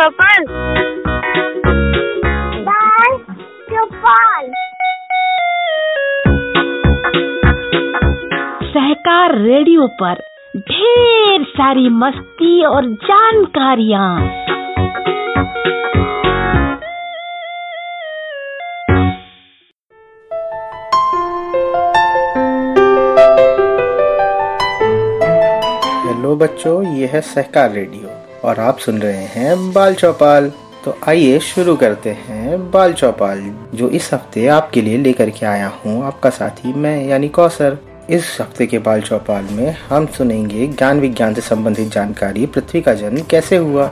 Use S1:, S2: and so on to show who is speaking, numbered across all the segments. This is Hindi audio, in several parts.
S1: चौपाल
S2: सहकार रेडियो पर ढेर सारी मस्ती और जानकारियाँ।
S3: हेलो बच्चों ये है सहकार रेडियो। और आप सुन रहे हैं बाल चौपाल। तो आइए शुरू करते हैं बाल चौपाल, जो इस हफ़्ते आपके लिए लेकर के आया हूँ आपका साथी, मैं यानी कौसर। इस हफ़्ते के बाल चौपाल में हम सुनेंगे ज्ञान विज्ञान से संबंधित जानकारी पृथ्वी का जन्म कैसे हुआ।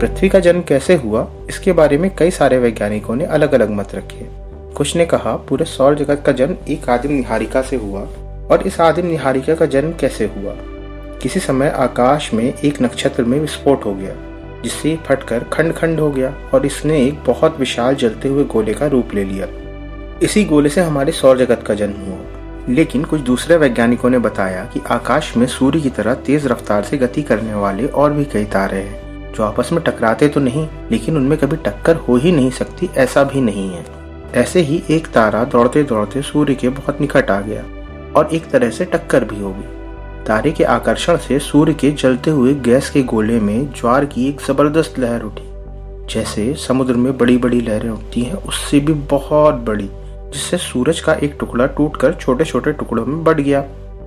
S3: पृथ्वी का जन्म कैसे हुआ, इसके बारे में कई सारे वैज्ञानिकों ने अलग अलग मत रखे। कुछ ने कहा, पूरे सौर जगत का जन्म एक आदिम निहारिका से हुआ और इस आदिम निहारिका का जन्म कैसे हुआ? किसी समय आकाश में एक नक्षत्र में विस्फोट हो गया जिससे फटकर खंड खंड हो गया और इसने एक बहुत विशाल जलते हुए गोले का रूप ले लिया। इसी गोले से हमारे सौर जगत का जन्म हुआ। लेकिन कुछ दूसरे वैज्ञानिकों ने बताया कि आकाश में सूर्य की तरह तेज रफ्तार से गति करने वाले और भी कई तारे हैं। जो आपस में टकराते तो नहीं, लेकिन उनमें कभी टक्कर हो ही नहीं सकती, ऐसा भी नहीं है। ऐसे ही एक तारा दौड़ते दौड़ते सूर्य के बहुत निकट आ गया, और एक तरह से टक्कर भी होगी तारे के आकर्षण से सूर्य के जलते हुए गैस के गोले में ज्वार की एक ज़बरदस्त लहर उठी। जैसे समुद्र में बड़ी बड़ी लहरें उठती हैं, उससे भी बहुत बड़ी, जिससे सूरज का एक टुकड़ा टूटकर छोटे छोटे टुकड़ों में बढ़ गया।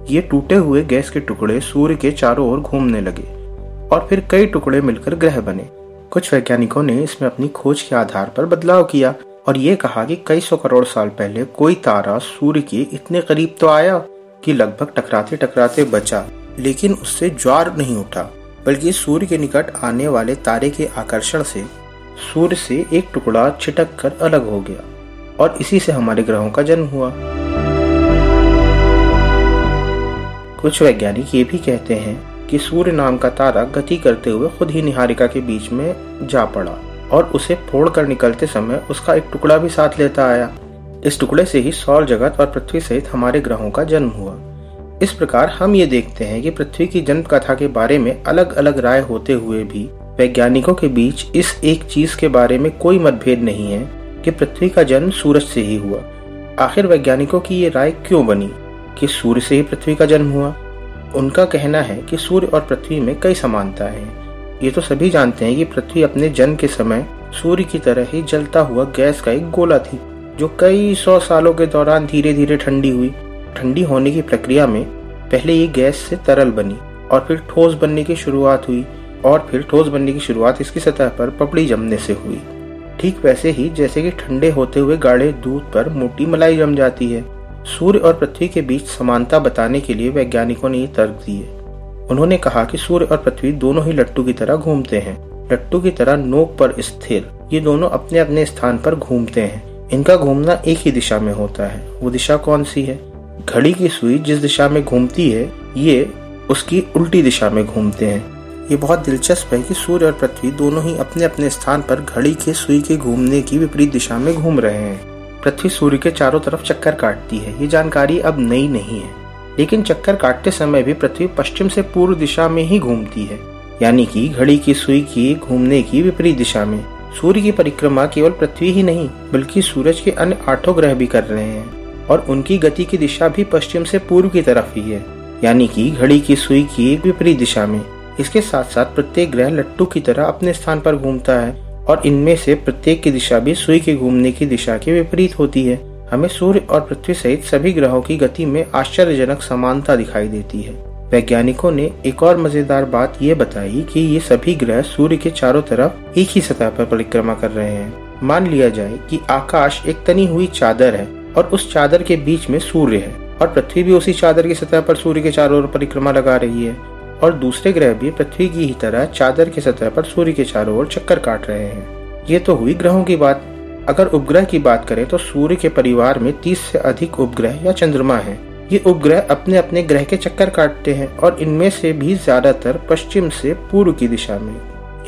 S3: ये टूटे हुए गैस के टुकड़े सूर्य के चारों ओर घूमने लगे। और फिर कई टुकड़े मिलकर ग्रह बने। कुछ वैज्ञानिकों ने इसमें अपनी खोज के आधार पर बदलाव किया और ये कहा कि कई सौ करोड़ साल पहले कोई तारा सूर्य के इतने करीब तो आया कि लगभग टकराते टकराते बचा, लेकिन उससे ज्वार नहीं उठा, बल्कि सूर्य के निकट आने वाले तारे के आकर्षण से सूर्य से एक टुकड़ा छिटक कर अलग हो गया और इसी से हमारे ग्रहों का जन्म हुआ। कुछ वैज्ञानिक ये भी कहते हैं कि सूर्य नाम का तारा गति करते हुए खुद ही निहारिका के बीच में जा पड़ा और उसे फोड़ कर निकलते समय उसका एक टुकड़ा भी साथ लेता आया। इस टुकड़े से ही सौर जगत और पृथ्वी सहित हमारे ग्रहों का जन्म हुआ। इस प्रकार हम ये देखते हैं कि पृथ्वी की जन्म कथा के बारे में अलग अलग राय होते हुए भी वैज्ञानिकों के बीच इस एक चीज़ के बारे में कोई मतभेद नहीं है कि पृथ्वी का जन्म सूरज से ही हुआ। आखिर वैज्ञानिकों की ये राय क्यों बनी कि सूर्य से ही पृथ्वी का जन्म हुआ? उनका कहना है कि सूर्य और पृथ्वी में कई समानता है। ये तो सभी जानते हैं कि पृथ्वी अपने जन्म के समय सूर्य की तरह ही जलता हुआ गैस का एक गोला थी, जो कई सौ सालों के दौरान धीरे धीरे ठंडी हुई। ठंडी होने की प्रक्रिया में पहले ये गैस से तरल बनी और फिर ठोस बनने की शुरुआत हुई और फिर ठोस बनने की शुरुआत इसकी सतह पर पपड़ी जमने से हुई। ठीक वैसे ही जैसे कि ठंडे होते हुए गाढ़े दूध पर मोटी मलाई जम जाती है। सूर्य और पृथ्वी के बीच समानता बताने के लिए वैज्ञानिकों ने ये तर्क दिए। उन्होंने कहा कि सूर्य और पृथ्वी दोनों ही लट्टू की तरह घूमते हैं। लट्टू की तरह नोक पर स्थिर, ये दोनों अपने अपने स्थान पर घूमते हैं। इनका घूमना एक ही दिशा में होता है। वो दिशा कौन सी है? घड़ी की सुई जिस दिशा में घूमती है, ये उसकी उल्टी दिशा में घूमते हैं। ये बहुत दिलचस्प है कि सूर्य और पृथ्वी दोनों ही अपने अपने स्थान पर घड़ी के सुई के घूमने की विपरीत दिशा में घूम रहे हैं। पृथ्वी सूर्य के चारों तरफ़ चक्कर काटती है। ये जानकारी अब नई नहीं है। लेकिन चक्कर काटते समय भी पृथ्वी पश्चिम से पूर्व दिशा में ही घूमती है। यानी कि घड़ी की सुई की घूमने की विपरीत दिशा में। सूर्य की परिक्रमा केवल पृथ्वी ही नहीं, बल्कि सूरज के अन्य आठों ग्रह भी कर रहे हैं। और उनकी गति की दिशा भी पश्चिम से पूर्व की तरफ़ ही है। यानी कि घड़ी की सुई की विपरीत दिशा में। इसके साथ साथ प्रत्येक ग्रह लट्टू की तरह अपने स्थान पर घूमता है। और इनमें से प्रत्येक की दिशा भी सुई के घूमने की दिशा के विपरीत होती है। हमें सूर्य और पृथ्वी सहित सभी ग्रहों की गति में आश्चर्यजनक समानता दिखाई देती है। वैज्ञानिकों ने एक और मज़ेदार बात यह बताई कि ये सभी ग्रह सूर्य के चारों तरफ़ एक ही सतह पर परिक्रमा कर रहे हैं। मान लिया जाए कि आकाश एक तनी हुई चादर है और उस चादर के बीच में सूर्य है और पृथ्वी भी उसी चादर की सतह पर सूर्य के चारों ओर परिक्रमा लगा रही है। और दूसरे ग्रह भी पृथ्वी की ही तरह चादर की सतह पर सूर्य के चारों ओर चक्कर काट रहे हैं। ये तो हुई ग्रहों की बात। अगर उपग्रह की बात करें तो सूर्य के परिवार में 30 से अधिक उपग्रह या चंद्रमा हैं। ये उपग्रह अपने अपने ग्रह के चक्कर काटते हैं और इनमें से भी ज़्यादातर पश्चिम से पूर्व की दिशा में,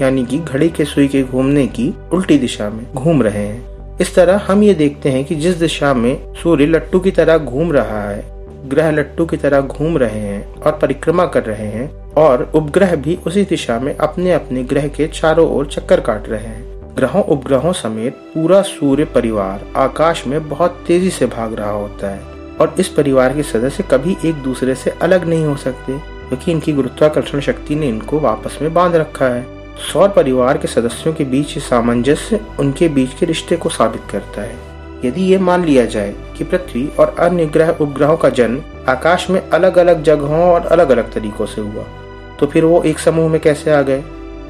S3: यानी कि घड़ी के सुई के घूमने की उल्टी दिशा में घूम रहे हैं। इस तरह हम ये देखते हैं कि जिस दिशा में सूर्य लट्टू की तरह घूम रहा है ग्रह लट्टू की तरह घूम रहे हैं और परिक्रमा कर रहे हैं और उपग्रह भी उसी दिशा में अपने अपने ग्रह के चारों ओर चक्कर काट रहे हैं। ग्रहों उपग्रहों समेत पूरा सूर्य परिवार आकाश में बहुत तेज़ी से भाग रहा होता है और इस परिवार के सदस्य कभी एक दूसरे से अलग नहीं हो सकते, क्योंकि इनकी गुरुत्वाकर्षण शक्ति ने इनको वापस में बाँध रखा है। सौर परिवार के सदस्यों के बीच सामंजस्य उनके बीच के रिश्ते को साबित करता है। यदि ये मान लिया जाए कि पृथ्वी और अन्य ग्रह उपग्रहों का जन्म आकाश में अलग अलग जगहों और अलग अलग तरीकों से हुआ तो फिर वो एक समूह में कैसे आ गए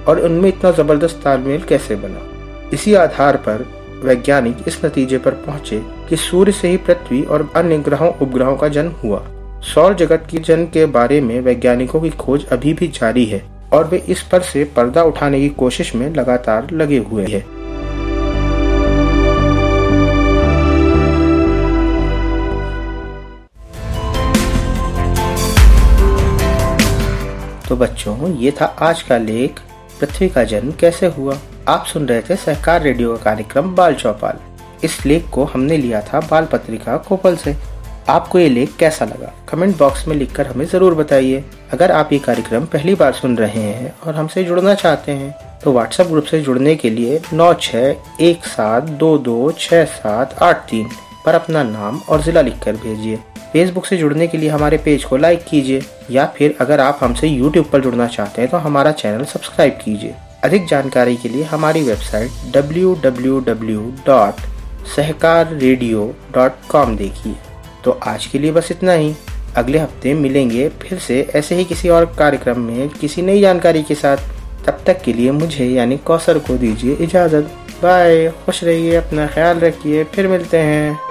S3: और उनमें इतना ज़बरदस्त तालमेल कैसे बना? इसी आधार पर वैज्ञानिक इस नतीजे पर पहुँचे कि सूर्य से ही पृथ्वी और अन्य ग्रहों उपग्रहों का जन्म हुआ। सौर जगत की जन्म के बारे में वैज्ञानिकों की खोज अभी भी जारी है और वे इस पर से पर्दा उठाने की कोशिश में लगातार लगे हुए हैं। बच्चों, ये था आज का लेख, पृथ्वी का जन्म कैसे हुआ? आप सुन रहे थे सहकार रेडियो का कार्यक्रम बाल चौपाल। इस लेख को हमने लिया था बाल पत्रिका कोपल से। आपको ये लेख कैसा लगा? कमेंट बॉक्स में लिखकर हमें ज़रूर बताइए। अगर आप ये कार्यक्रम पहली बार सुन रहे हैं और हमसे जुड़ना चाहते हैं तो व्हाट्सएप ग्रुप से जुड़ने के लिए नौ छः एक सात दो दो छः सात आठ तीन। पर अपना नाम और जिला लिखकर भेजिए। फेसबुक से जुड़ने के लिए हमारे पेज को लाइक कीजिए या फिर अगर आप हमसे यूट्यूब पर जुड़ना चाहते हैं तो हमारा चैनल सब्सक्राइब कीजिए। अधिक जानकारी के लिए हमारी वेबसाइट www.सहकाररेडियो.com देखिए। तो आज के लिए बस इतना ही। अगले हफ़्ते मिलेंगे फिर से ऐसे ही किसी और कार्यक्रम में किसी नई जानकारी के साथ। तब तक के लिए मुझे यानी कौसर को दीजिए इजाज़त। बाय खुश रहिए, अपना ख्याल रखिए। फिर मिलते हैं।